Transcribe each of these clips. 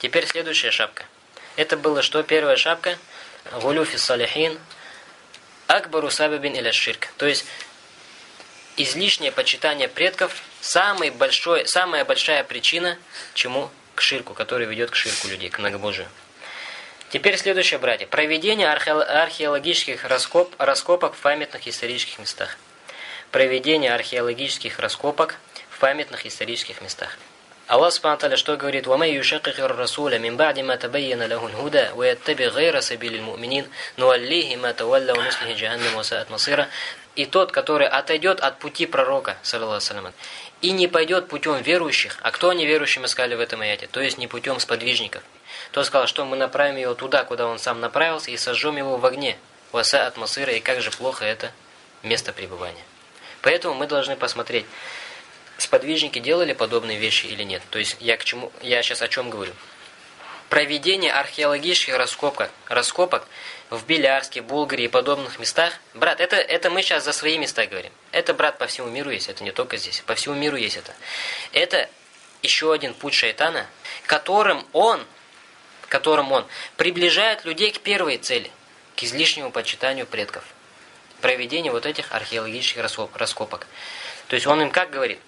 Теперь следующая шапка. Это было что? Первая шапка. Гулюфи салихин. Акбару сабабин или ширк. То есть, излишнее почитание предков самый большой, самая большая причина чему? К ширку, который ведет к ширку людей, к многобожию. Теперь следующее, братья. Проведение археологических раскоп, раскопок в памятных исторических местах. Проведение археологических раскопок в памятных исторических местах. Аллах Субхану что говорит: "Ва май юшаккир расуля мин ба'ди ма табайяна лаху аль-худа ва яттаби гайра сабилил му'минин, нуаллихи ма тавалла ва нуслихи джаханнам ва саат масира". И тот, который отойдет от пути пророка, саллаллаху алейhi и не пойдет путем верующих, а кто они верующими сказали в этом аяте? То есть не путем сподвижников. То сказал, что мы направим его туда, куда он сам направился, и сожжем его в огне. Васа от Масыра, и как же плохо это место пребывания. Поэтому мы должны посмотреть, сподвижники делали подобные вещи или нет. То есть я к чему я сейчас о чем говорю? Проведение археологических раскопок, раскопок в Белярске, Булгарии и подобных местах. Брат, это это мы сейчас за свои места говорим. Это брат по всему миру есть, это не только здесь. По всему миру есть это. Это еще один путь шайтана, которым он, которым он приближает людей к первой цели, к излишнему почитанию предков. Проведение вот этих археологических раскопок. То есть он им как говорит?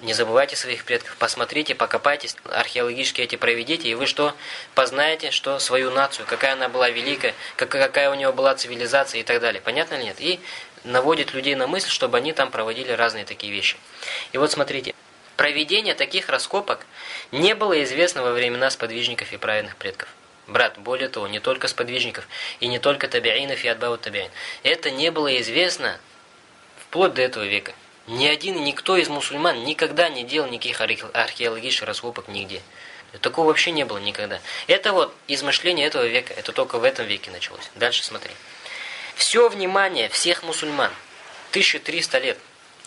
Не забывайте своих предков, посмотрите, покопайтесь, археологически эти проведите, и вы что? Познаете, что свою нацию, какая она была великая, какая у нее была цивилизация и так далее. Понятно ли нет? И наводит людей на мысль, чтобы они там проводили разные такие вещи. И вот смотрите, проведение таких раскопок не было известно во времена сподвижников и праведных предков. Брат, более того, не только сподвижников, и не только табиинов и отбавут табиин. Это не было известно вплоть до этого века. Ни один никто из мусульман никогда не делал никаких археологических раскопок нигде. Такого вообще не было никогда. Это вот измышление этого века, это только в этом веке началось. Дальше смотри. Все внимание всех мусульман, 1300 лет,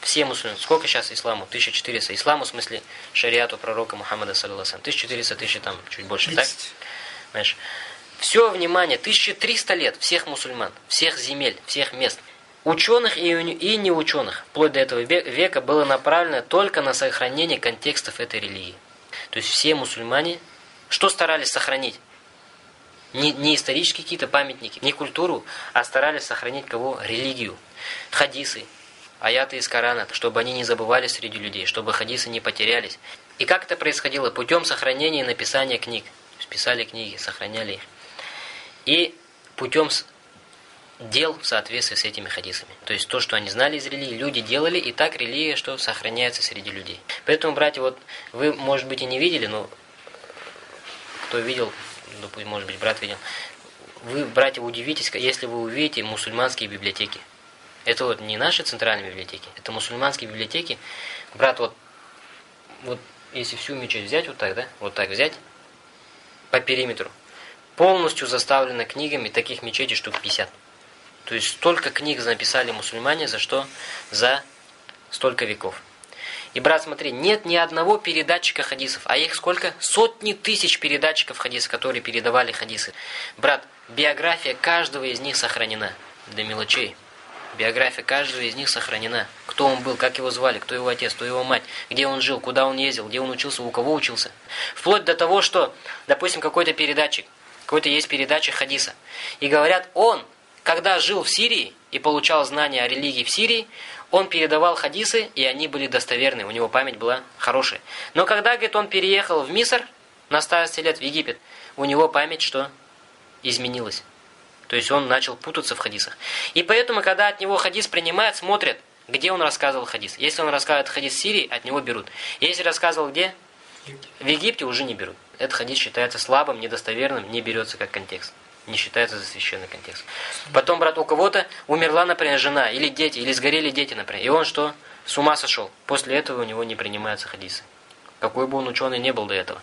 все мусульмане, сколько сейчас исламу? 1400. Исламу в смысле шариату пророка Мухаммада, саллиллаху 1400, тысяч там, чуть больше, 30. так? Понимаешь? Все внимание, 1300 лет всех мусульман, всех земель, всех мест – Ученых и, и неученых вплоть до этого века было направлено только на сохранение контекстов этой религии. То есть все мусульмане что старались сохранить? Не, не исторические какие-то памятники, не культуру, а старались сохранить кого? Религию. Хадисы, аяты из Корана, чтобы они не забывались среди людей, чтобы хадисы не потерялись. И как это происходило? Путем сохранения и написания книг. Писали книги, сохраняли их. И путем дел в соответствии с этими хадисами. То есть то, что они знали из религии, люди делали, и так религия, что сохраняется среди людей. Поэтому, братья, вот вы, может быть, и не видели, но кто видел, допустим, может быть, брат видел, вы, братья, удивитесь, если вы увидите мусульманские библиотеки. Это вот не наши центральные библиотеки, это мусульманские библиотеки. Брат, вот, вот если всю мечеть взять вот так, да, вот так взять, по периметру, полностью заставлена книгами, таких мечетей штук 50. То есть столько книг написали мусульмане, за что? За столько веков. И, брат, смотри, нет ни одного передатчика хадисов. А их сколько? Сотни тысяч передатчиков хадисов, которые передавали хадисы. Брат, биография каждого из них сохранена. До мелочей. Биография каждого из них сохранена. Кто он был, как его звали, кто его отец, кто его мать, где он жил, куда он ездил, где он учился, у кого учился. Вплоть до того, что, допустим, какой-то передатчик, какой-то есть передатчик хадиса. И говорят, он когда жил в Сирии и получал знания о религии в Сирии, он передавал хадисы, и они были достоверны, у него память была хорошая. Но когда, говорит, он переехал в Миср, на старости лет в Египет, у него память что? Изменилась. То есть он начал путаться в хадисах. И поэтому, когда от него хадис принимают, смотрят, где он рассказывал хадис. Если он рассказывает хадис в Сирии, от него берут. Если рассказывал где? В Египте уже не берут. Этот хадис считается слабым, недостоверным, не берется как контекст не считается за священный контекст. Потом, брат, у кого-то умерла, например, жена, или дети, или сгорели дети, например, и он что? С ума сошел. После этого у него не принимаются хадисы. Какой бы он ученый не был до этого.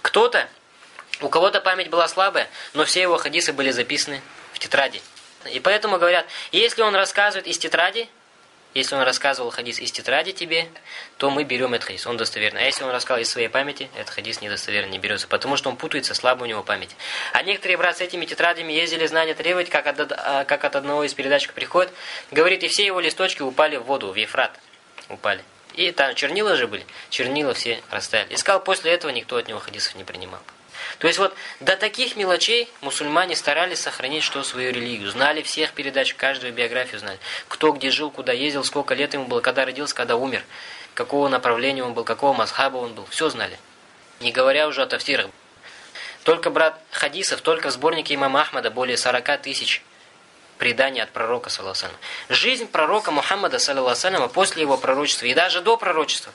Кто-то, у кого-то память была слабая, но все его хадисы были записаны в тетради. И поэтому говорят, если он рассказывает из тетради, если он рассказывал хадис из тетради тебе, то мы берем этот хадис, он достоверный. А если он рассказал из своей памяти, этот хадис недостоверный, не берется, потому что он путается, слабо у него память. А некоторые, брат, с этими тетрадями ездили знания требовать, как от, как от одного из передатчиков приходит, говорит, и все его листочки упали в воду, в Ефрат упали. И там чернила же были, чернила все растаяли. И сказал, после этого никто от него хадисов не принимал. То есть вот до таких мелочей мусульмане старались сохранить что свою религию. Знали всех передач, каждую биографию знали. Кто где жил, куда ездил, сколько лет ему было, когда родился, когда умер. Какого направления он был, какого масхаба он был. Все знали. Не говоря уже о тафсирах. Только, брат, хадисов, только в сборнике имама Ахмада более 40 тысяч преданий от пророка, саллаху Жизнь пророка Мухаммада, саллаху после его пророчества и даже до пророчества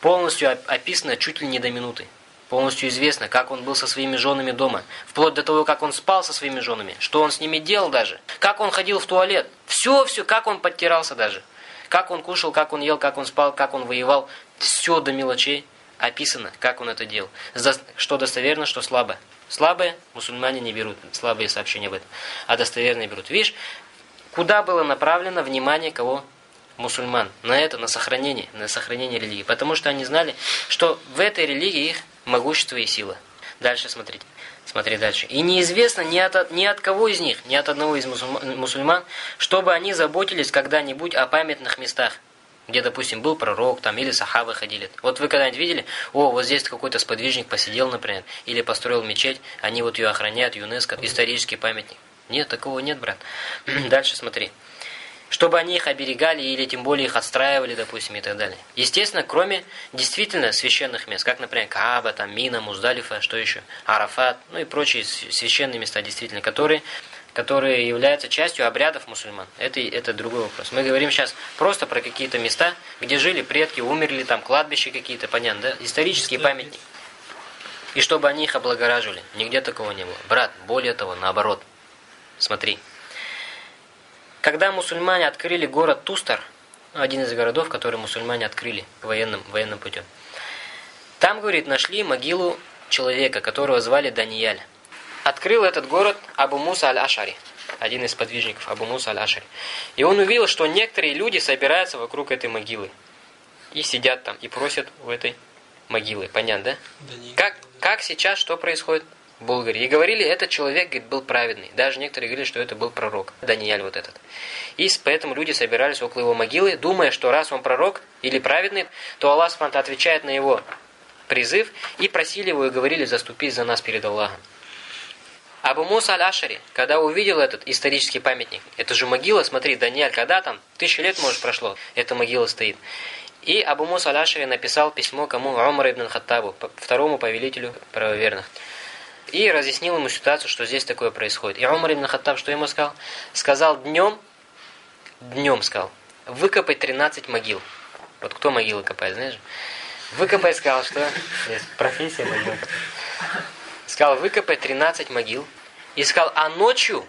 полностью описана чуть ли не до минуты. Полностью известно, как он был со своими женами дома, вплоть до того, как он спал со своими женами, что он с ними делал даже, как он ходил в туалет, все-все, как он подтирался даже, как он кушал, как он ел, как он спал, как он воевал, все до мелочей описано, как он это делал. Что достоверно, что слабо. Слабые мусульмане не берут, слабые сообщения об этом, а достоверные берут. Видишь, куда было направлено внимание кого? Мусульман. На это, на сохранение, на сохранение религии. Потому что они знали, что в этой религии их могущество и сила. Дальше смотрите. Смотри дальше. И неизвестно ни от, ни от кого из них, ни от одного из мусульман, чтобы они заботились когда-нибудь о памятных местах, где, допустим, был пророк там или сахабы ходили. Вот вы когда-нибудь видели, о, вот здесь какой-то сподвижник посидел, например, или построил мечеть, они вот ее охраняют, ЮНЕСКО, исторический памятник. Нет, такого нет, брат. Дальше смотри чтобы они их оберегали или тем более их отстраивали, допустим, и так далее. Естественно, кроме действительно священных мест, как, например, Кааба, там, Мина, Муздалифа, что еще, Арафат, ну и прочие священные места, действительно, которые, которые являются частью обрядов мусульман. Это, это другой вопрос. Мы говорим сейчас просто про какие-то места, где жили предки, умерли, там, кладбища какие-то, понятно, да? Исторические памятники. И чтобы они их облагораживали. Нигде такого не было. Брат, более того, наоборот. Смотри. Когда мусульмане открыли город Тустар, один из городов, который мусульмане открыли военным, военным путем, там, говорит, нашли могилу человека, которого звали Данияль. Открыл этот город Абу Муса аль-Ашари, один из подвижников Абу Муса аль-Ашари. И он увидел, что некоторые люди собираются вокруг этой могилы. И сидят там, и просят у этой могилы. Понятно, да? Как, как сейчас, что происходит? Булгари. И говорили, этот человек говорит, был праведный. Даже некоторые говорили, что это был пророк, Даниэль вот этот. И поэтому люди собирались около его могилы, думая, что раз он пророк или праведный, то Аллах Субтитры отвечает на его призыв и просили его и говорили, заступись за нас перед Аллахом. Абу Муса аль-Ашари, когда увидел этот исторический памятник, это же могила, смотри, Даниэль, когда там, тысячи лет, может, прошло, эта могила стоит. И Абу Муса аль-Ашари написал письмо кому? Умар ибн Хаттабу, второму повелителю правоверных. И разъяснил ему ситуацию, что здесь такое происходит. И Умар ибн Хаттаб что ему сказал? Сказал днем, днем сказал, выкопай 13 могил. Вот кто могилы копает, знаешь? Выкопай, сказал, что... Нет, профессия могил. Сказал, выкопай 13 могил. И сказал, а ночью,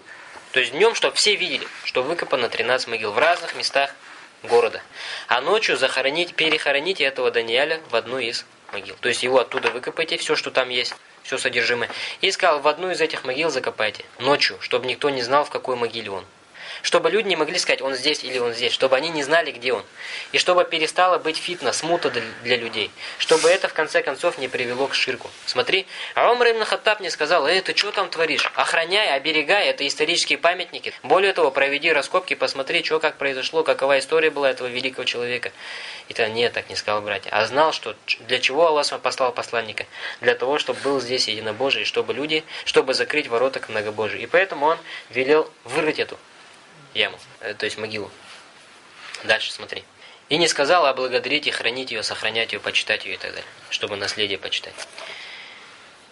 то есть днем, чтобы все видели, что выкопано 13 могил в разных местах города. А ночью захоронить, перехороните этого Даниэля в одну из могил. То есть его оттуда выкопайте, все, что там есть все содержимое. И сказал, в одну из этих могил закопайте, ночью, чтобы никто не знал, в какой могиле он. Чтобы люди не могли сказать, он здесь или он здесь, чтобы они не знали, где он. И чтобы перестало быть фитна, смута для людей. Чтобы это, в конце концов, не привело к ширку. Смотри, а Умар ибн Хаттаб мне сказал, эй, ты что там творишь? Охраняй, оберегай, это исторические памятники. Более того, проведи раскопки, посмотри, что как произошло, какова история была этого великого человека. И то нет, так не сказал братья. А знал, что для чего Аллах послал посланника? Для того, чтобы был здесь единобожий, чтобы люди, чтобы закрыть ворота к многобожию. И поэтому он велел вырыть эту яму, э, то есть могилу. Дальше смотри. И не сказал, а благодарить и хранить ее, сохранять ее, почитать ее и так далее, чтобы наследие почитать.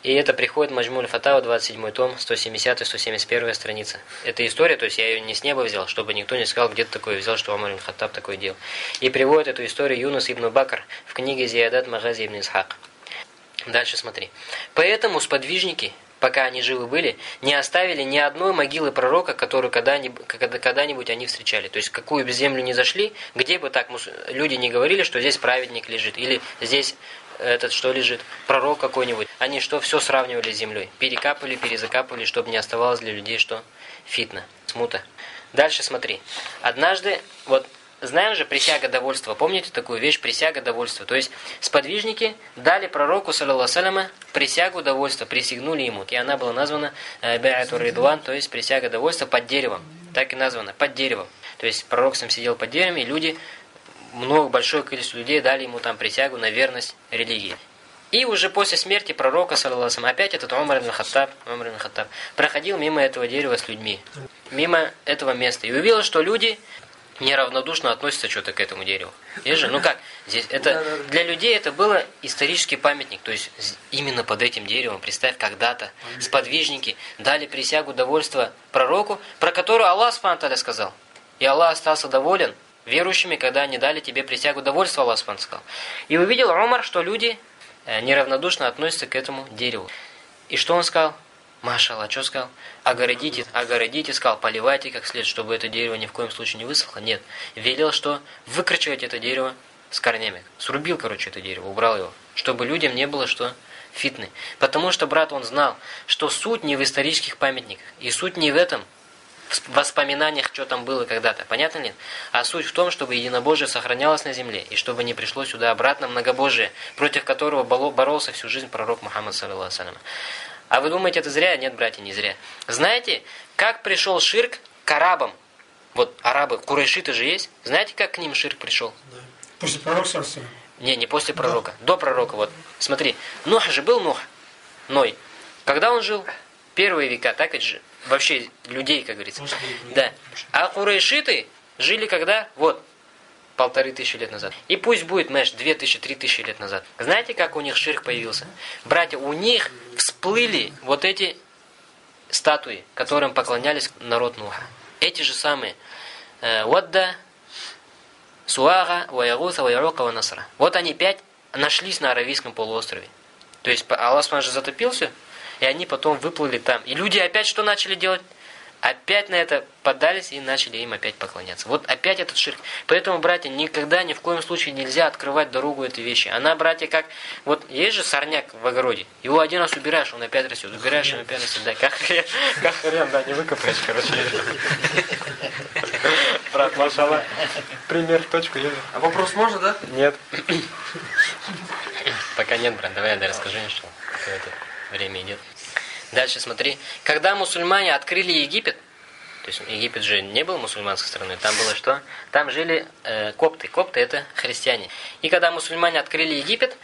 И это приходит Маджмуль Фатава, 27 том, 170-171 страница. Это история, то есть я ее не с неба взял, чтобы никто не сказал, где-то такое взял, что ибн Хаттаб такое делал. И приводит эту историю Юнус ибн Бакр в книге Зиядат Магази ибн Исхак. Дальше смотри. Поэтому сподвижники пока они живы были, не оставили ни одной могилы пророка, которую когда-нибудь когда они встречали. То есть, какую бы землю ни зашли, где бы так люди не говорили, что здесь праведник лежит, или здесь этот что лежит, пророк какой-нибудь. Они что, все сравнивали с землей. Перекапывали, перезакапывали, чтобы не оставалось для людей что? Фитна, смута. Дальше смотри. Однажды, вот Знаем же присяга довольства. Помните такую вещь присяга довольства? То есть сподвижники дали пророку саллаллаху присягу довольства, присягнули ему. И она была названа э, Ба'атур Ридуан, то есть присяга довольства под деревом. Так и названа, под деревом. То есть пророк сам сидел под деревом, и люди, много, большое количество людей дали ему там присягу на верность религии. И уже после смерти пророка, саллаллаху опять этот Умар ибн Хаттаб, Умар ибн Хаттаб, проходил мимо этого дерева с людьми, мимо этого места. И увидел, что люди неравнодушно относятся что-то к этому дереву. Есть же? Ну как? Здесь это для людей это было исторический памятник. То есть именно под этим деревом, представь, когда-то сподвижники дали присягу довольства пророку, про которую Аллах Субтитры сказал. И Аллах остался доволен верующими, когда они дали тебе присягу довольства, Аллах Субтитры сказал. И увидел Умар, что люди э, неравнодушно относятся к этому дереву. И что он сказал? Машалла, что сказал? Огородите, огородите, сказал, поливайте как следует, чтобы это дерево ни в коем случае не высохло. Нет. Велел, что выкручивать это дерево с корнями. Срубил, короче, это дерево, убрал его. Чтобы людям не было что фитны. Потому что, брат, он знал, что суть не в исторических памятниках. И суть не в этом, в воспоминаниях, что там было когда-то. Понятно нет? А суть в том, чтобы единобожие сохранялось на земле, и чтобы не пришло сюда обратно многобожие, против которого боролся всю жизнь пророк Мухаммад, саллиллаху а вы думаете, это зря? Нет, братья, не зря. Знаете, как пришел ширк к арабам? Вот арабы, курайшиты же есть. Знаете, как к ним ширк пришел? Да. После пророка совсем. Не, не после пророка. Да. До пророка. Вот, смотри. Нух же был Нух. Ной. Когда он жил? Первые века, так ведь же? Вообще людей, как говорится. Да. А курайшиты жили когда? Вот, полторы тысячи лет назад. И пусть будет, знаешь, две тысячи, три тысячи лет назад. Знаете, как у них ширк появился? Братья, у них всплыли вот эти статуи, которым поклонялись народ Нуха. Эти же самые. Э, Вадда, Суага, Ваягуса, Ваярока, Ванасра. Вот они пять нашлись на Аравийском полуострове. То есть Аллах же затопил все, и они потом выплыли там. И люди опять что начали делать? Опять на это поддались и начали им опять поклоняться. Вот опять этот ширк. Поэтому, братья, никогда, ни в коем случае нельзя открывать дорогу этой вещи. Она, братья, как... Вот есть же сорняк в огороде. Его один раз убираешь, он опять растет. Убираешь, он опять растет. Да, как хрен, как хрен, да, не выкопаешь, короче. Брат, машала. Пример, точку. А вопрос можно, да? Нет. Пока нет, брат. Давай я расскажу, что это время идет. Дальше смотри. Когда мусульмане открыли Египет, то есть Египет же не был мусульманской страной, там было что? Там жили э, копты. Копты это христиане. И когда мусульмане открыли Египет,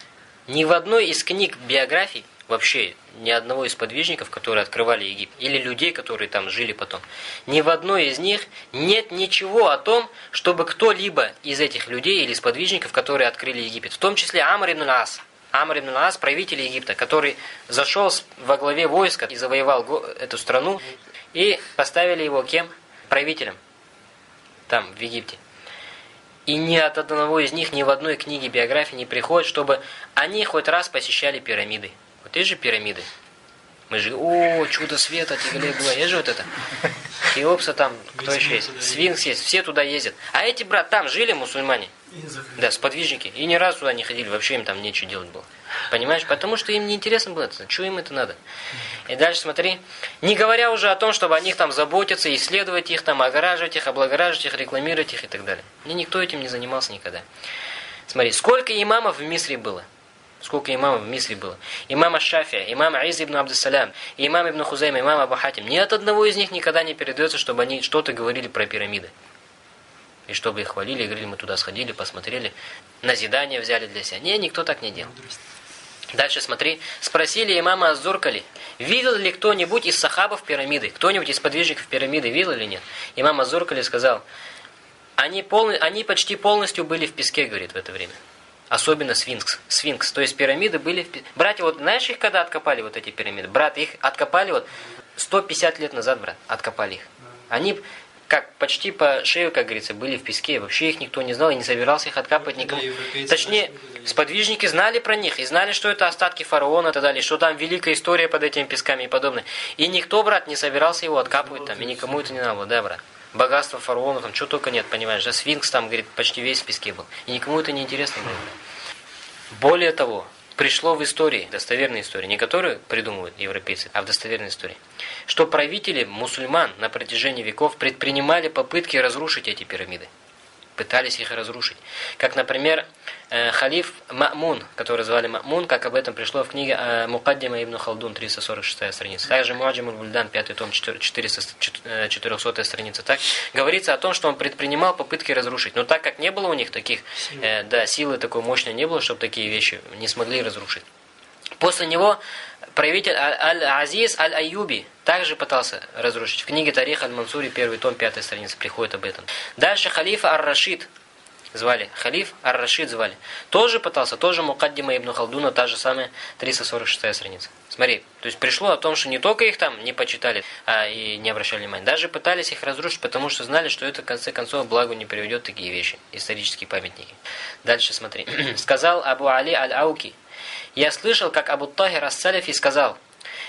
ни в одной из книг биографий, вообще ни одного из подвижников, которые открывали Египет, или людей, которые там жили потом, ни в одной из них нет ничего о том, чтобы кто-либо из этих людей или из подвижников, которые открыли Египет, в том числе Амр ибн Ас, Амр ибн Ас, правитель Египта, который зашел во главе войска и завоевал эту страну, и поставили его кем? Правителем. Там, в Египте. И ни от одного из них, ни в одной книге биографии не приходит, чтобы они хоть раз посещали пирамиды. Вот есть же пирамиды. Мы же, о, чудо света, Тигалей было, есть же вот это. Хеопса там, кто еще есть? Свинкс есть, все туда ездят. А эти, брат, там жили мусульмане. Да, сподвижники. И ни разу туда не ходили, вообще им там нечего делать было. Понимаешь? Потому что им не интересно было это. Что им это надо? И дальше смотри. Не говоря уже о том, чтобы о них там заботиться, исследовать их, там, огораживать их, облагораживать их, рекламировать их и так далее. И никто этим не занимался никогда. Смотри, сколько имамов в Мисре было? Сколько имамов в Мисре было? Имама Шафия, имам Аиз ибн Абдуссалям, имам ибн Хузайм, имам Абу Хатим. Ни от одного из них никогда не передается, чтобы они что-то говорили про пирамиды. И чтобы их хвалили, и говорили, мы туда сходили, посмотрели, назидание взяли для себя. Не, никто так не делал. Дальше смотри. Спросили имама Азуркали, видел ли кто-нибудь из сахабов пирамиды? Кто-нибудь из подвижников пирамиды видел или нет? Имам Азуркали сказал, они, полны, они почти полностью были в песке, говорит, в это время. Особенно сфинкс. Сфинкс. То есть пирамиды были... В... Братья, вот знаешь их когда откопали, вот эти пирамиды? Брат, их откопали вот 150 лет назад, брат, откопали их. Они как почти по шею, как говорится, были в песке. Вообще их никто не знал и не собирался их откапывать никому. Да, Точнее, сподвижники знали про них и знали, что это остатки фараона и так далее, что там великая история под этими песками и подобное. И никто, брат, не собирался его откапывать там, и никому это не надо было, да, брат? Богатство фараона, там что только нет, понимаешь, да, сфинкс там, говорит, почти весь в песке был. И никому это не интересно было. Более того, пришло в истории, достоверной истории, не которую придумывают европейцы, а в достоверной истории, что правители мусульман на протяжении веков предпринимали попытки разрушить эти пирамиды пытались их разрушить. Как, например, э, халиф Ма'мун, который звали Ма'мун, как об этом пришло в книге э, Мукаддима ибн Халдун, 346 страница. Также Муаджим Бульдан, 5 том, 400, 400 э, страница. Так говорится о том, что он предпринимал попытки разрушить. Но так как не было у них таких, э, да, силы такой мощной не было, чтобы такие вещи не смогли разрушить. После него правитель Аль-Азиз Аль-Аюби также пытался разрушить. В книге Тарих Аль-Мансури, первый том, пятая страница, приходит об этом. Дальше халифа Ар-Рашид звали, халиф Ар-Рашид звали. Тоже пытался, тоже Мукаддима Ибн Халдуна, та же самая 346 страница. Смотри, то есть пришло о том, что не только их там не почитали, а и не обращали внимания, даже пытались их разрушить, потому что знали, что это в конце концов благу не приведет такие вещи, исторические памятники. Дальше смотри. Сказал Абу Али Аль-Ауки, я слышал, как Абу Тахир Ас-Салифи сказал,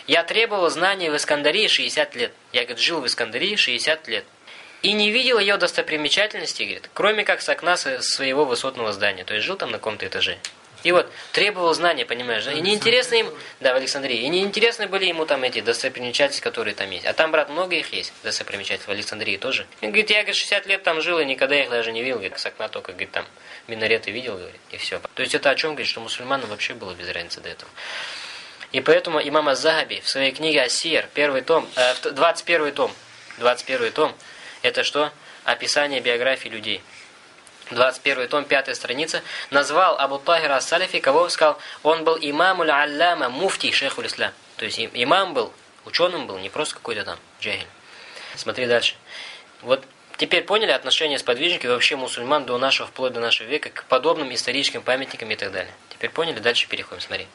я требовал знаний в Искандарии 60 лет. Я, говорит, жил в Искандарии 60 лет. И не видел ее достопримечательности, говорит, кроме как с окна своего высотного здания. То есть жил там на каком-то этаже. И вот требовал знания, понимаешь, да? И неинтересно им, да, в Александрии, и неинтересны были ему там эти достопримечательности, которые там есть. А там, брат, много их есть, достопримечательств, в Александрии тоже. И говорит, я, говорит, 60 лет там жил и никогда их даже не видел, говорит, с окна только, говорит, там минареты видел, говорит, и все. То есть это о чем говорит, что мусульманам вообще было без разницы до этого. И поэтому имам Az-Захаби в своей книге Асир, первый том, э, 21 том, 21 том, это что? Описание биографии людей. 21 том, 5 страница, назвал Абу Тахира Ас-Салифи, кого сказал, он был имамуль аллама, муфти шейхуль ислам. То есть имам был, ученым был, не просто какой-то там джагиль. Смотри дальше. Вот теперь поняли отношение сподвижников и вообще мусульман до нашего, вплоть до нашего века, к подобным историческим памятникам и так далее. Теперь поняли? Дальше переходим, смотри.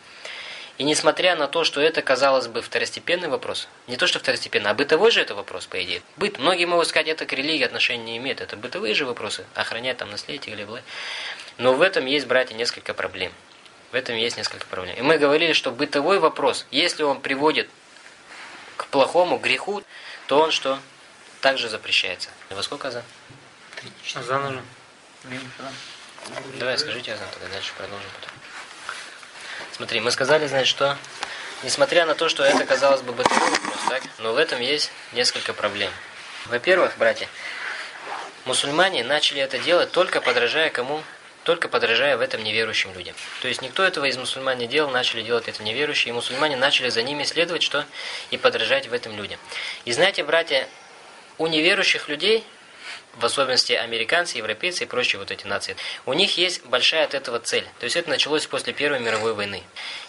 И несмотря на то, что это, казалось бы, второстепенный вопрос, не то что второстепенный, а бытовой же это вопрос, по идее. Быт, многие могут сказать, это к религии отношения не имеет, это бытовые же вопросы, охранять там наследие или бла. Но в этом есть, братья, несколько проблем. В этом есть несколько проблем. И мы говорили, что бытовой вопрос, если он приводит к плохому греху, то он что? Также запрещается. Во сколько азан? Азан уже. Давай, скажите азан, тогда дальше продолжим потом. Смотри, мы сказали, значит, что несмотря на то, что это, казалось бы, бытовой вопрос, так, но в этом есть несколько проблем. Во-первых, братья, мусульмане начали это делать только подражая кому? Только подражая в этом неверующим людям. То есть никто этого из мусульман не делал, начали делать это неверующие, и мусульмане начали за ними следовать, что? И подражать в этом людям. И знаете, братья, у неверующих людей в особенности американцы, европейцы и прочие вот эти нации, у них есть большая от этого цель. То есть это началось после Первой мировой войны.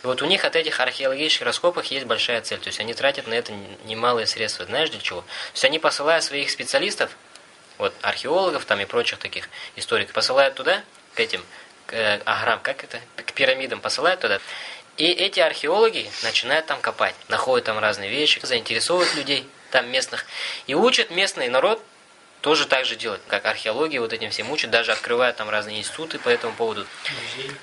И вот у них от этих археологических раскопок есть большая цель. То есть они тратят на это немалые средства. Знаешь для чего? То есть они посылают своих специалистов, вот археологов там и прочих таких историков, посылают туда, к этим, к э, аграм, как это, к пирамидам посылают туда. И эти археологи начинают там копать, находят там разные вещи, заинтересовывают людей там местных и учат местный народ тоже так же делать, как археология вот этим всем учат, даже открывают там разные институты по этому поводу.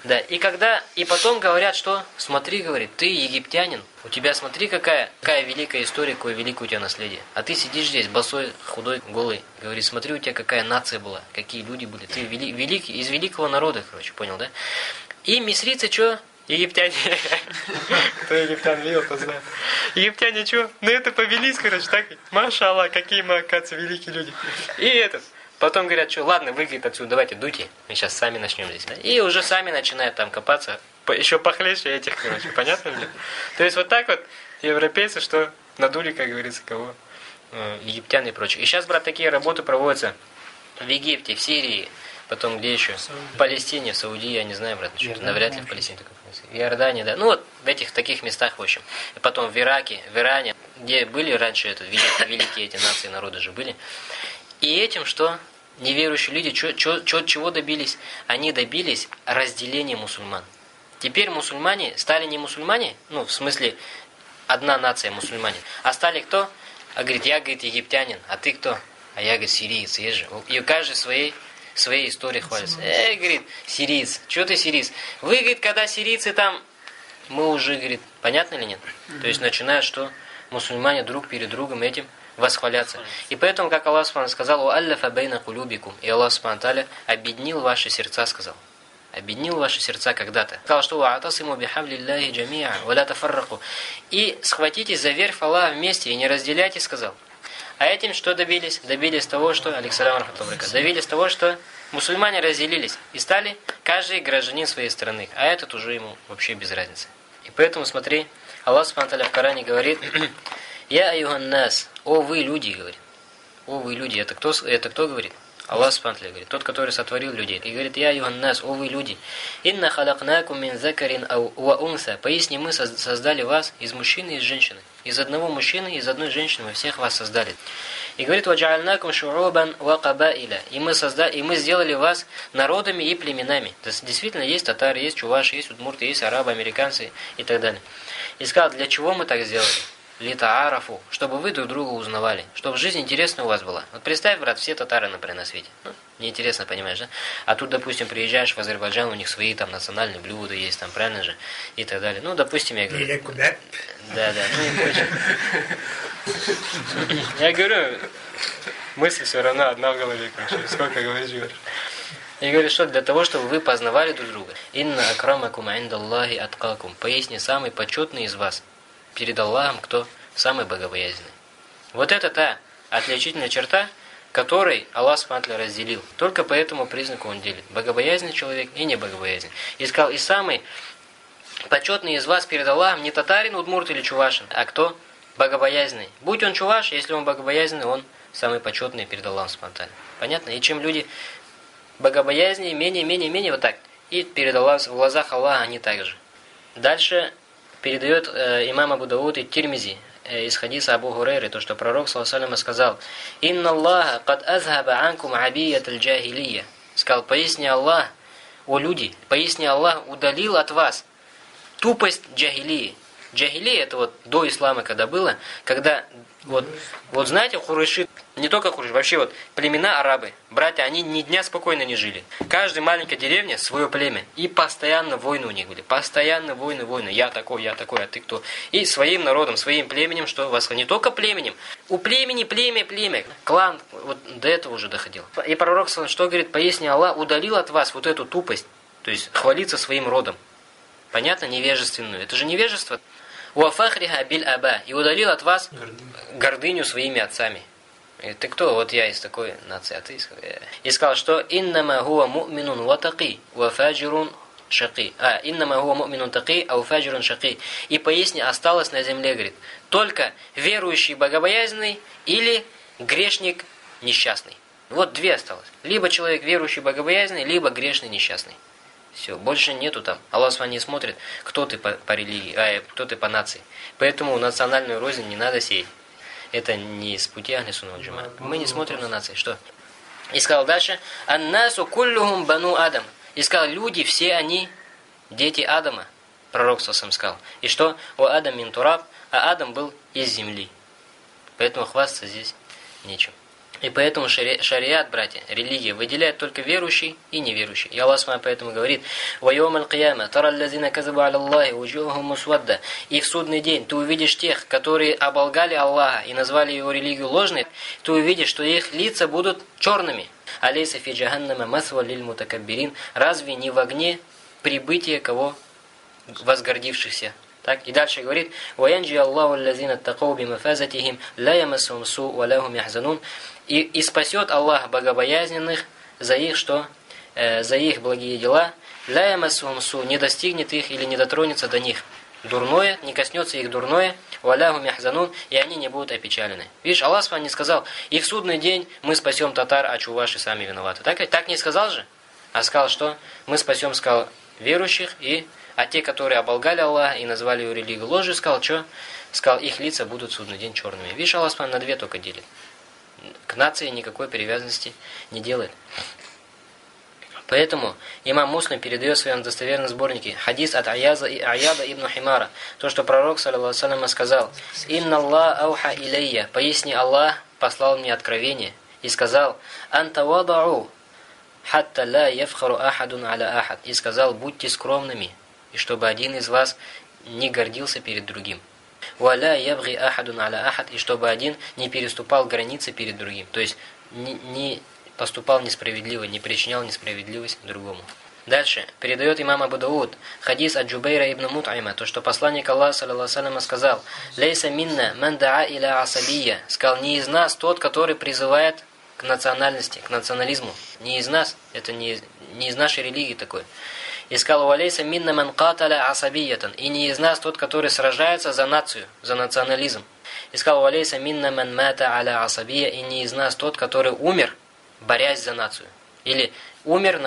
Да, и когда, и потом говорят, что, смотри, говорит, ты египтянин, у тебя, смотри, какая, какая великая история, какое великое у тебя наследие. А ты сидишь здесь, босой, худой, голый, говорит, смотри, у тебя какая нация была, какие люди были, ты вели, великий, из великого народа, короче, понял, да? И мисрицы что? Египтяне. Кто египтян видел, то знает. Египтяне что? Ну это повелись, короче, так. Маша Аллах, какие мы, оказывается, великие люди. И этот. Потом говорят, что ладно, вы, говорит, отсюда, давайте дуйте. Мы сейчас сами начнем здесь. Да? И уже сами начинают там копаться. Еще похлеще этих, короче. Понятно мне? То есть вот так вот европейцы, что надули, как говорится, кого? Э, египтян и прочее. И сейчас, брат, такие работы проводятся в Египте, в Сирии, потом где еще? В Палестине, в Саудии, я не знаю, брат, что навряд ли в Палестине Иордании, да, ну вот в этих таких местах, в общем. И потом в Ираке, в Иране, где были раньше это, великие, великие эти нации, народы же были. И этим что? Неверующие люди чё, чё, чё, чего добились? Они добились разделения мусульман. Теперь мусульмане стали не мусульмане, ну, в смысле, одна нация мусульмане, а стали кто? А говорит, я, говорит, египтянин, а ты кто? А я, говорит, сириец, есть же. И каждый своей своей историей хвалится. Эй, говорит, сириец, что ты сириец? Вы, говорит, когда сирийцы там, мы уже, говорит, понятно или нет? То есть начинают, что мусульмане друг перед другом этим восхваляться. И поэтому, как Аллах Субхану сказал, «У аллафа бейна кулюбикум», и Аллах Субхану объединил ваши сердца, сказал. Объединил ваши сердца когда-то. Сказал, что «Ва'атасиму бихавлиллахи джами'a, ва ла тафарраку». И схватитесь за верх Аллаха вместе и не разделяйте, сказал. А этим что добились? Добились того, что, Александр Рахатоврика, добились того, что мусульмане разделились и стали каждый гражданин своей страны, а этот уже ему вообще без разницы. И поэтому, смотри, Аллах Субтитры в Коране говорит, «Я аюхан нас, о вы люди», говорит. О вы люди, это кто, это кто говорит? Аллах Субхану говорит, тот, который сотворил людей. И говорит, я Юханнас, о вы люди, инна халакнакум мин закарин ва унса. Поясни, мы создали вас из мужчины и из женщины. Из одного мужчины из одной женщины мы всех вас создали. И говорит, ваджаальнакум шурубан ва. И мы создали, и мы сделали вас народами и племенами. То есть, действительно, есть татары, есть чуваши, есть удмурты, есть арабы, американцы и так далее. И сказал, для чего мы так сделали? литаарафу, чтобы вы друг друга узнавали, чтобы жизнь интересная у вас была. Вот представь, брат, все татары, например, на свете. Ну, неинтересно, понимаешь, да? А тут, допустим, приезжаешь в Азербайджан, у них свои там национальные блюда есть, там, правильно же, и так далее. Ну, допустим, я говорю... Да, да, ну и прочее. Я говорю, мысль все равно одна в голове, короче, сколько говоришь, говоришь. И говорит, что для того, чтобы вы познавали друг друга. Инна акрамакум индаллахи аткакум. Поясни, самый почетный из вас – перед Аллахом, кто самый богобоязненный. Вот это та отличительная черта, которой Аллах Субтитры разделил. Только по этому признаку он делит. Богобоязненный человек и небогобоязненный. И сказал, и самый почетный из вас перед Аллахом не татарин, удмурт или чувашин, а кто? Богобоязненный. Будь он чуваш, если он богобоязненный, он самый почетный перед Аллахом Субтитры. Понятно? И чем люди богобоязнее, менее, менее, менее, вот так. И перед Аллахом, в глазах Аллаха они также. Дальше передает э, имам Абу Дауд и Тирмизи из хадиса Абу Хурейры, то, что пророк, саллаху сказал, «Инна Аллаха кад азхаба анкум абият аль-джахилия». Сказал, поясни Аллах, о люди, поясни Аллах удалил от вас тупость джахилии. Джахилия это вот до ислама когда было, когда вот, вот знаете, Хурыши, не только Хурыши, вообще вот племена арабы, братья, они ни дня спокойно не жили. Каждая маленькая деревня свое племя. И постоянно войны у них были. Постоянно войны, войны. Я такой, я такой, а ты кто? И своим народом, своим племенем, что вас не только племенем. У племени племя, племя. Клан, вот до этого уже доходил. И пророк, что говорит, поясни Аллах, удалил от вас вот эту тупость. То есть хвалиться своим родом. Понятно? Невежественную. Это же невежество. Уафахриха биль аба. И удалил от вас гордыню своими отцами. И ты кто? Вот я из такой нации, а ты из... И сказал, что «Иннама хуа му'минун ва таки, ва фаджирун шаки». А, «Иннама хуа му'минун таки, а фаджирун шаки». И поясни, осталось на земле, говорит, только верующий богобоязненный или грешник несчастный. Вот две осталось. Либо человек верующий богобоязненный, либо грешный несчастный. Все, больше нету там. Аллах с вами не смотрит, кто ты по, по религии, а кто ты по нации. Поэтому национальную рознь не надо сеять. Это не с пути Ахлисуна джима. Мы не смотрим на нации. Что? И сказал дальше, «Аннасу куллюхум бану Адам». И сказал, люди, все они дети Адама. Пророк сам сказал. И что? У Адам мин тураб, а Адам был из земли. Поэтому хвастаться здесь нечем. И поэтому шари, шариат, братья, религия, выделяет только верующий и неверующий. И Аллах с поэтому говорит, «Вайом аль-кияма, тара аллазина казабу аля Аллахи, уджуху мусвадда». И в судный день ты увидишь тех, которые оболгали Аллаха и назвали его религию ложной, ты увидишь, что их лица будут черными. Алейса фи джаханнама масва лиль мутакаббирин. Разве не в огне прибытие кого? Возгордившихся. Так, и дальше говорит, «Ваянджи Аллаху аллазина такау бимафазатихим, ла ямасум су, ва лахум яхзанун». И, и спасет Аллах богобоязненных за их что? Э, за их благие дела. Ля ямасум су не достигнет их или не дотронется до них дурное, не коснется их дурное, валяху мяхзанун, и они не будут опечалены. Видишь, Аллах с не сказал, и в судный день мы спасем татар, а чуваши сами виноваты. Так, так не сказал же? А сказал, что мы спасем, сказал, верующих, и, а те, которые оболгали Аллаха и назвали его религию ложью, сказал, что? Сказал, их лица будут в судный день черными. Видишь, Аллах на две только делит к нации никакой привязанности не делает. Поэтому имам Муслим передает в своем достоверном сборнике хадис от Аяза и Аяда ибн Химара, то, что пророк, саллиллаху сказал, «Инна Аллах ауха илейя», поясни Аллах послал мне откровение и сказал, «Анта вадау, хатта ла яфхару ахадун аля ахад», и сказал, «Будьте скромными, и чтобы один из вас не гордился перед другим». «Валя ябги ахадун аля ахад» и чтобы один не переступал границы перед другим. То есть не, поступал несправедливо, не причинял несправедливость другому. Дальше. Передает имам Абу хадис от Джубейра ибн Мут'айма, то, что посланник Аллаха, саллиллаху сказал, «Лейса минна ман даа иля асабия», сказал, «Не из нас тот, который призывает к национальности, к национализму. Не из нас, это не, не из нашей религии такой. И сказал, «Валейса минна ман каталя асабиятан». И не из нас тот, который сражается за нацию, за национализм. И сказал, «Валейса минна ман мата аля асабия». И не из нас тот, который умер борясь за нацию. Или умер,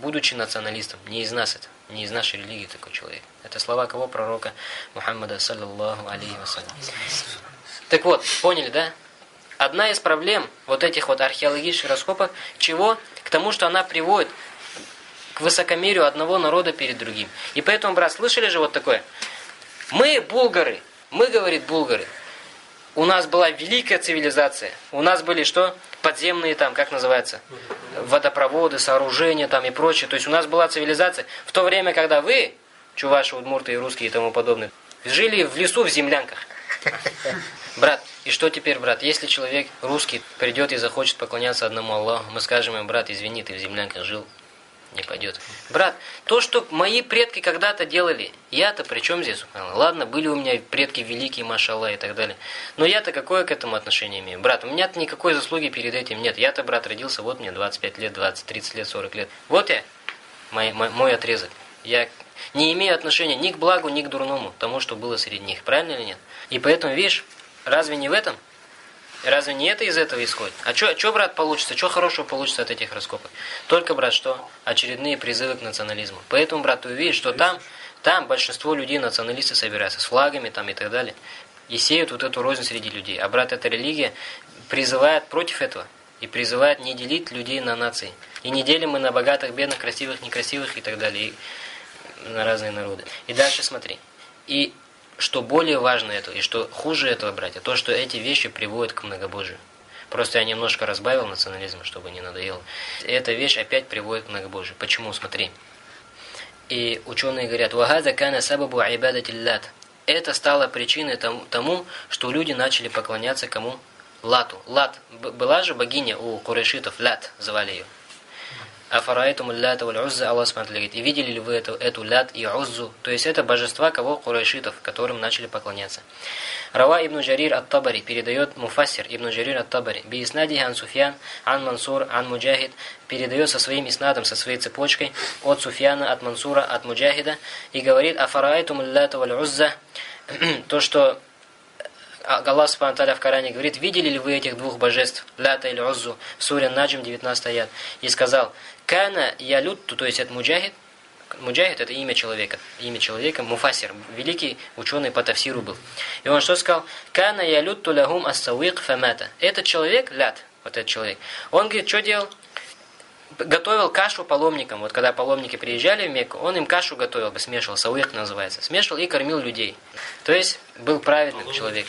будучи националистом. Не из нас это, не из нашей религии такой человек. Это слова кого? Пророка Мухаммада, саллаллаху алейхи вассалям. Так вот, поняли, да? Одна из проблем вот этих вот археологических раскопок, чего? К тому, что она приводит к высокомерию одного народа перед другим. И поэтому, брат, слышали же вот такое? Мы булгары, мы, говорит, булгары. У нас была великая цивилизация. У нас были что? Подземные там, как называется? Водопроводы, сооружения там и прочее. То есть у нас была цивилизация. В то время, когда вы, чуваши, удмурты и русские и тому подобное, жили в лесу в землянках. Брат, и что теперь, брат? Если человек русский придет и захочет поклоняться одному Аллаху, мы скажем ему, брат, извини, ты в землянках жил, не пойдет. Брат, то, что мои предки когда-то делали, я-то при чем здесь? Ладно, были у меня предки великие, машалла и так далее. Но я-то какое к этому отношение имею? Брат, у меня-то никакой заслуги перед этим нет. Я-то, брат, родился, вот мне 25 лет, 20, 30 лет, 40 лет. Вот я, мой, мой, мой отрезок. Я не имею отношения ни к благу, ни к дурному, тому, что было среди них. Правильно или нет? И поэтому, видишь, разве не в этом Разве не это из этого исходит? А что, брат, получится? Что хорошего получится от этих раскопок? Только, брат, что? Очередные призывы к национализму. Поэтому, брат, ты увидишь, что там, там большинство людей националисты собираются с флагами там и так далее. И сеют вот эту рознь среди людей. А, брат, эта религия призывает против этого. И призывает не делить людей на нации. И не делим мы на богатых, бедных, красивых, некрасивых и так далее. И на разные народы. И дальше смотри. И что более важно этого, и что хуже этого, братья, то, что эти вещи приводят к многобожию. Просто я немножко разбавил национализм, чтобы не надоело. Эта вещь опять приводит к многобожию. Почему? Смотри. И ученые говорят, «Вагаза кана сабабу айбадатиллят». Это стало причиной тому, что люди начали поклоняться кому? Лату. Лат. Была же богиня у курешитов, Лат, звали ее. Афараитум лята валь узза, Аллах говорит, и видели ли вы эту, эту лят и уззу? То есть это божества кого? Курайшитов, которым начали поклоняться. Рава ибн Джарир ат-Табари передает Муфассир ибн Джарир ат-Табари. Би иснади ан Суфьян, ан Мансур, ан Муджахид, передает со своим иснадом, со своей цепочкой от Суфьяна, от Мансура, от Муджахида, и говорит, Афараитум лята валь узза, то, что Аллах Субхану в Коране говорит, видели ли вы этих двух божеств, Лята или Уззу, в суре Наджим, 19 аят, и сказал, Кана ялютту, то есть это муджахид, Муджахид это имя человека, имя человека, Муфасир, великий ученый по тафсиру был. И он что сказал? Кана ялютту лахум ассауик фамата. Этот человек, лят, вот этот человек, он говорит, что делал? готовил кашу паломникам. Вот когда паломники приезжали в Мекку, он им кашу готовил, смешивал, сауих называется. Смешивал и кормил людей. То есть был праведным человек,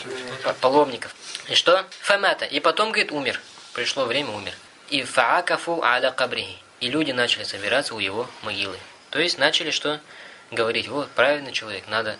паломников. И что? Фамата. И потом, говорит, умер. Пришло время, умер. И фаакафу аля кабрихи. И люди начали собираться у его могилы. То есть начали что? Говорить, вот, правильный человек, надо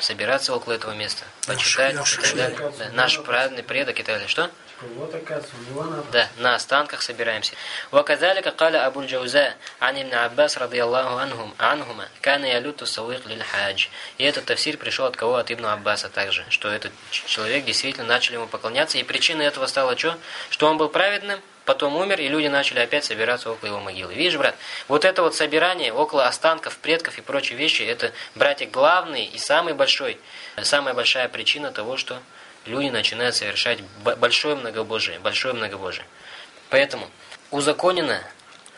собираться около этого места, почитать наш, и так далее. Да, наш праведный предок и так далее. Что? Вот, оказывается, у него надо... Да, на останках собираемся. وكذلك قال أبو الجوزاء عن ابن عباس رضي الله عنهم عنهما كان يلوت السويق للحاج. И этот тафсир пришел от кого? От Ибн Аббаса также, что этот человек действительно начали ему поклоняться, и причиной этого стало что? Что он был праведным, потом умер, и люди начали опять собираться около его могилы. Видишь, брат, вот это вот собирание около останков предков и прочие вещи, это, братья, главный и самый большой, самая большая причина того, что люди начинают совершать большое многобожие, большое многобожие. Поэтому узаконено,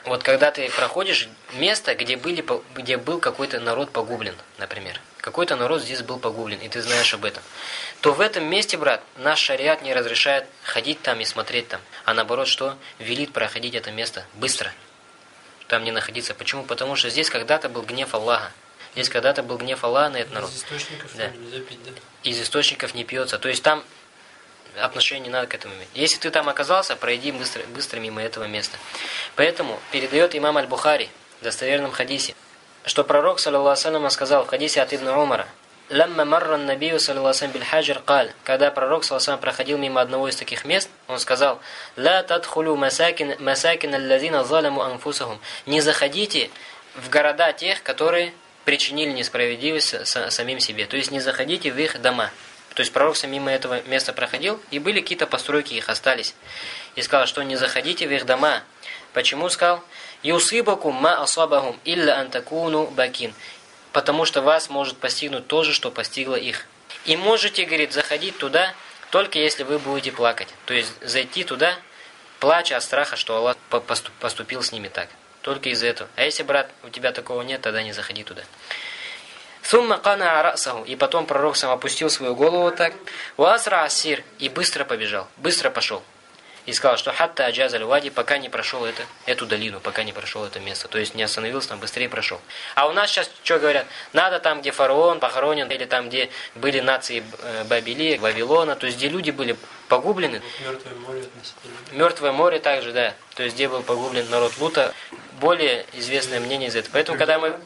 вот когда ты проходишь место, где были где был какой-то народ погублен, например, какой-то народ здесь был погублен, и ты знаешь об этом, то в этом месте, брат, наш шариат не разрешает ходить там и смотреть там, а наоборот, что велит проходить это место быстро, там не находиться. Почему? Потому что здесь когда-то был гнев Аллаха. Здесь когда-то был гнев Аллаха на этот народ. Из источников да. нельзя пить, да? Из источников не пьется. То есть там отношения не надо к этому иметь. Если ты там оказался, пройди быстро, быстро мимо этого места. Поэтому передает имам Аль-Бухари в достоверном хадисе, что пророк, саллиллаху сказал в хадисе от Ибн Умара, «Ламма марра набию, саллиллаху биль-хаджир, каль». Когда пророк, саллиллаху проходил мимо одного из таких мест, он сказал, «Ла тадхулю масакин, масакин аллазина заламу анфусахум». Не заходите в города тех, которые причинили несправедливость самим себе. То есть не заходите в их дома. То есть пророк мимо этого места проходил, и были какие-то постройки, их остались. И сказал, что не заходите в их дома. Почему сказал? «Юсыбакум ма асабахум илля антакуну бакин». Потому что вас может постигнуть то же, что постигло их. И можете, говорит, заходить туда, только если вы будете плакать. То есть зайти туда, плача от страха, что Аллах поступил с ними так. Только из-за этого. А если, брат, у тебя такого нет, тогда не заходи туда. Сумма кана арасаху. И потом пророк сам опустил свою голову так. Уасра асир. И быстро побежал. Быстро пошел и сказал, что хатта аджаз аль-вади, пока не прошел это, эту долину, пока не прошел это место. То есть не остановился, там быстрее прошел. А у нас сейчас что говорят? Надо там, где фараон похоронен, или там, где были нации э, Бабили, Вавилона, то есть где люди были погублены. Мертвое море относительно. Мертвое море также, да. То есть где был погублен народ Лута. Более известное мнение из этого. Поэтому, когда мы,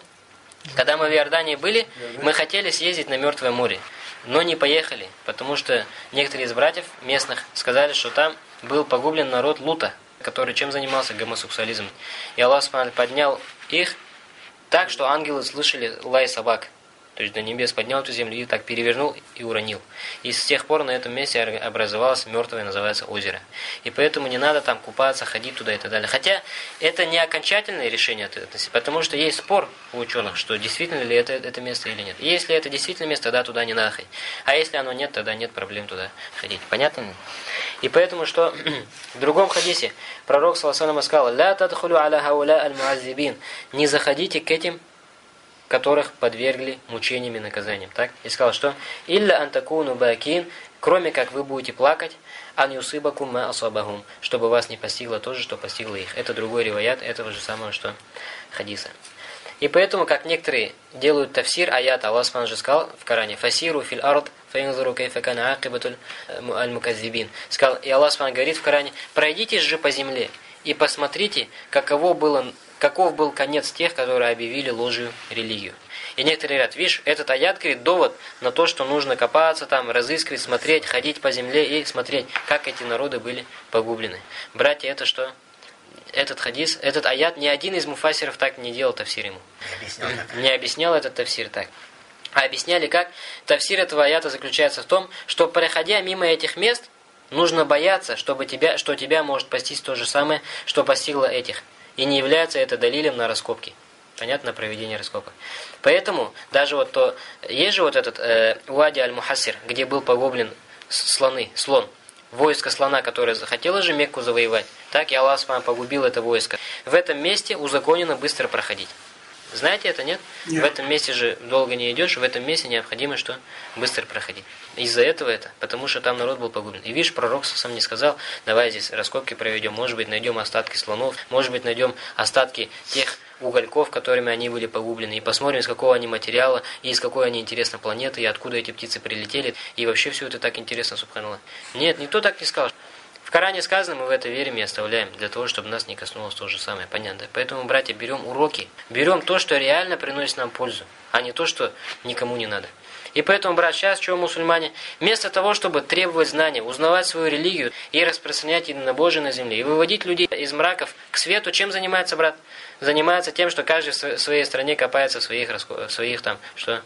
когда мы в Иордании были, мы хотели съездить на Мертвое море. Но не поехали, потому что некоторые из братьев местных сказали, что там был погублен народ Лута, который чем занимался? Гомосексуализмом. И Аллах поднял их так, что ангелы слышали лай собак. То есть до небес поднял эту землю и так перевернул и уронил. И с тех пор на этом месте образовалось мертвое, называется озеро. И поэтому не надо там купаться, ходить туда и так далее. Хотя это не окончательное решение, потому что есть спор у ученых, что действительно ли это, это место или нет. И если это действительно место, тогда туда не надо ходить. А если оно нет, тогда нет проблем туда ходить. Понятно? И поэтому, что в другом хадисе пророк, саллаху сказал, «Ля тадхулю аля хауля аль-муаззибин» «Не заходите к этим которых подвергли мучениями и наказаниям. Так? И сказал, что «Илля антакуну бакин», кроме как вы будете плакать, ан юсыбакум ма асабахум, чтобы вас не постигло то же, что постигло их. Это другой ревоят этого же самого, что хадиса. И поэтому, как некоторые делают тафсир аят, Аллах Субхану сказал в Коране, «Фасиру фил ард, фаинзуру кайфа кана акибатуль аль-муказзибин». Сказал, и Аллах Субхану говорит в Коране, «Пройдитесь же по земле и посмотрите, каково было каков был конец тех, которые объявили ложью религию. И некоторые говорят, видишь, этот аят говорит довод на то, что нужно копаться там, разыскивать, смотреть, ходить по земле и смотреть, как эти народы были погублены. Братья, это что? Этот хадис, этот аят, ни один из муфасиров так не делал тафсир ему. Не объяснял, не объяснял этот тафсир так. А объясняли как? Тафсир этого аята заключается в том, что проходя мимо этих мест, нужно бояться, чтобы тебя, что тебя может постичь то же самое, что постигло этих. И не является это далилем на раскопки. Понятно, проведение раскопок. Поэтому даже вот то... Есть же вот этот э, Уади Аль-Мухассир, где был погублен слоны, слон. Войско слона, которое захотело же Мекку завоевать. Так и Аллах погубил это войско. В этом месте узаконено быстро проходить. Знаете это, нет? нет? В этом месте же долго не идешь, в этом месте необходимо что? Быстро проходить. Из-за этого это, потому что там народ был погублен. И видишь, пророк сам не сказал, давай здесь раскопки проведем, может быть, найдем остатки слонов, может быть, найдем остатки тех угольков, которыми они были погублены, и посмотрим, из какого они материала, и из какой они интересной планеты, и откуда эти птицы прилетели, и вообще все это так интересно, субханаллах. Нет, никто так не сказал. В Коране сказано, мы в это верим и оставляем, для того, чтобы нас не коснулось то же самое. Понятно? Поэтому, братья, берем уроки, берем то, что реально приносит нам пользу, а не то, что никому не надо. И поэтому, брат, сейчас чего мусульмане? Вместо того, чтобы требовать знания, узнавать свою религию и распространять единобожие на земле, и выводить людей из мраков к свету, чем занимается, брат? Занимается тем, что каждый в своей стране копается в своих, в своих там, что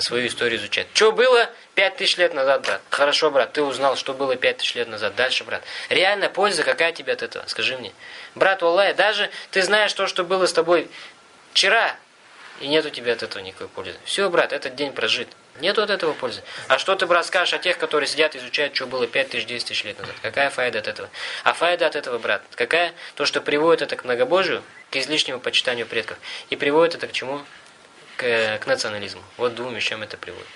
свою историю изучать. Что было пять тысяч лет назад, брат? Хорошо, брат, ты узнал, что было пять тысяч лет назад. Дальше, брат. Реальная польза какая тебе от этого? Скажи мне. Брат, Аллах, даже ты знаешь то, что было с тобой вчера, и нет у тебя от этого никакой пользы. Все, брат, этот день прожит. Нету от этого пользы. А что ты, брат, скажешь о тех, которые сидят и изучают, что было 5 тысяч, 10 тысяч лет назад? Какая файда от этого? А файда от этого, брат, какая? То, что приводит это к многобожию, к излишнему почитанию предков. И приводит это к чему? К, к национализму. Вот двум вещам это приводит.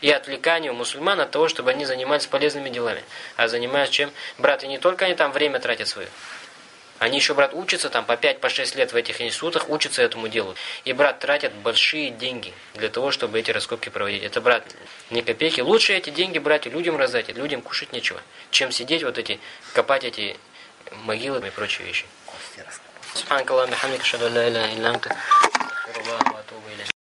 И отвлеканию мусульман от того, чтобы они занимались полезными делами. А занимаются чем? Брат, и не только они там время тратят свое. Они еще, брат, учатся там по 5-6 по лет в этих институтах, учатся этому делу. И, брат, тратят большие деньги для того, чтобы эти раскопки проводить. Это, брат, не копейки. Лучше эти деньги брать и людям раздать, и людям кушать нечего, чем сидеть вот эти, копать эти могилы и прочие вещи. Субханакаллаху бихамдика, шаду ла иляха илля анта,